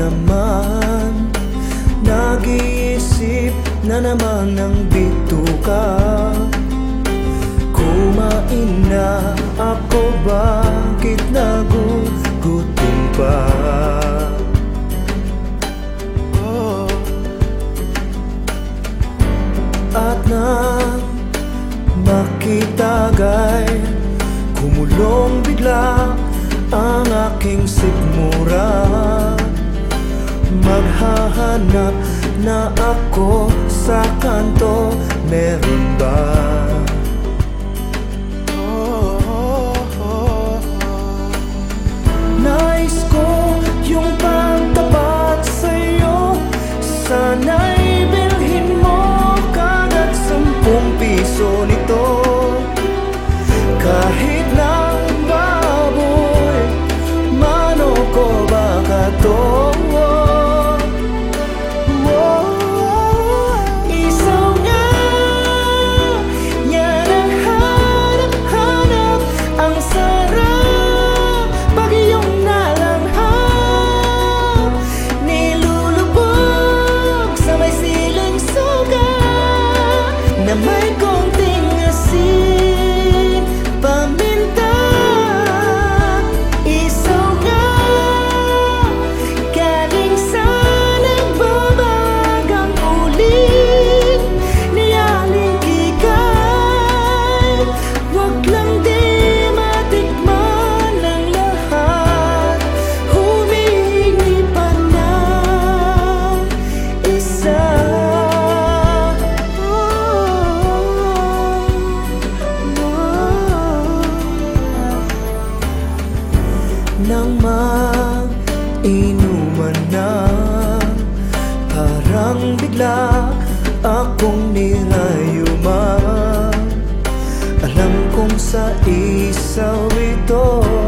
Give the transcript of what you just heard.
naman. Nag-iisip na naman ng bituka. Kumain na ako bakit nagugutom pa? Oh. At nang makitagay Kumulong bigla ako sa kanto Meron Nang mag-inuman na Parang bigla akong nirayuma Alam kong sa isaw ito